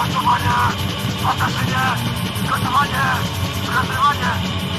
Pasowanie! Asesynie! Gotowanie! Zgazywanie!